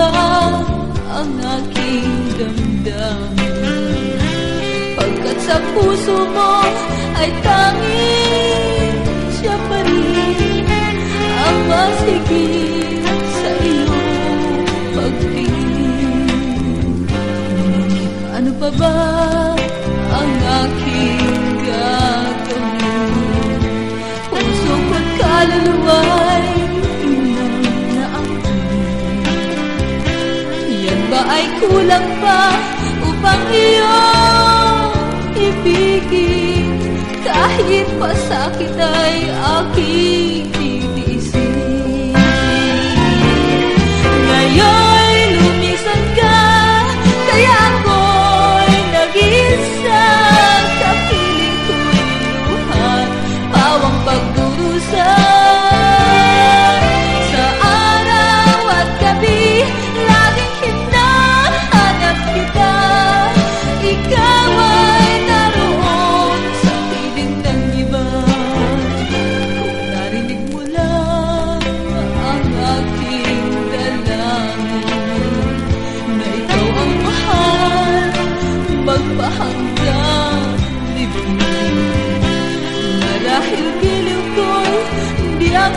wala ang aking damdamin? Pagkat sa puso mo ay tanging siya pa rin Ang masigit sa iyong pagtingin. Ano pa ba ay kulang pa upang iyong ibigin? Kahit pasakit ay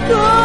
多